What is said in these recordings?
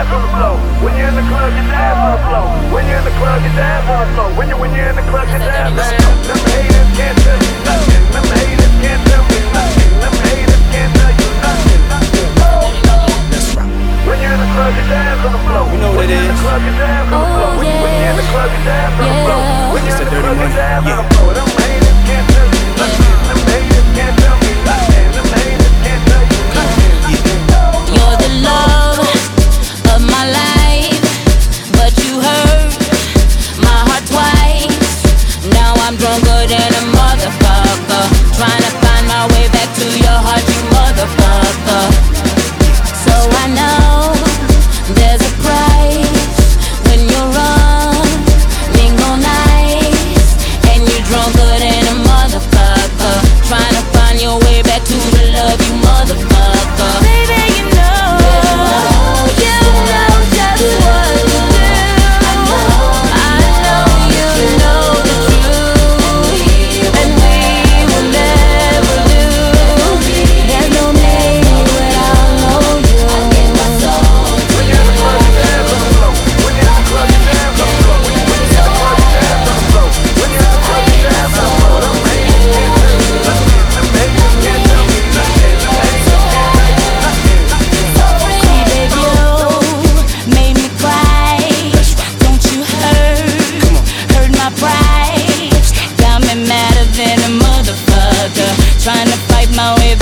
When you're in the club, your ass on the floor. When you're in the club, your ass on the floor. When you when you're in the club, your ass on the floor. Tell you're in the club, your ass on the floor. Know what it is.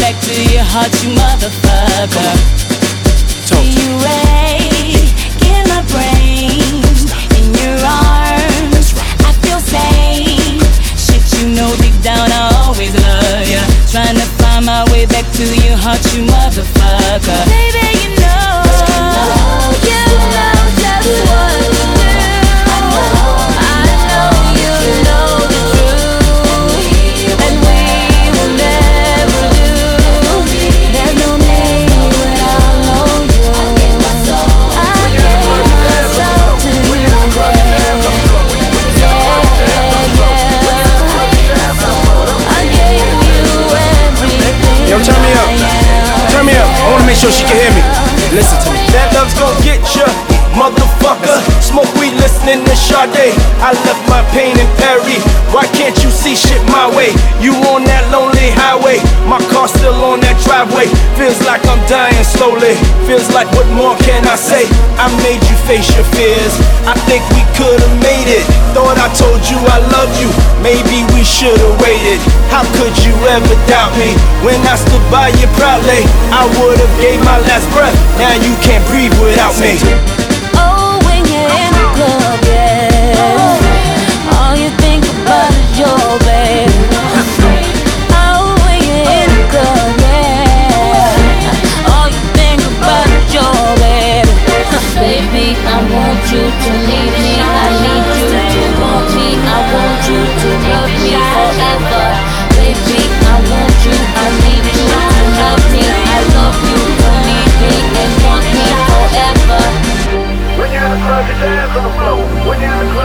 Back to your heart, you motherfucker. Talk to you right, get my brains in your arms. I feel safe. Shit, you know deep down I always love ya. Trying to find my way back to your heart, you motherfucker. Make sure she can hear me. Listen to me. That love's gonna get ya, motherfucker. Smoke weed listening to Sade. I left my pain in Perry. Why can't you see shit my way? You on that lonely highway. My car still on that driveway. Feels like I'm dying slowly. Feels like what more can I say? I made you face your fears. I think we could've made it. Thought I told you I love you. Maybe we should've waited. How could you ever doubt me? When I stood by you proudly, I would've gave my last breath. Now you can't breathe without me.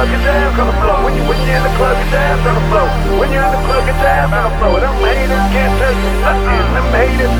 Club, get down on the floor. When you when you're in the club, get down on the floor. When you're in the club, get down on the floor. Them haters can't tell you nothing. Them haters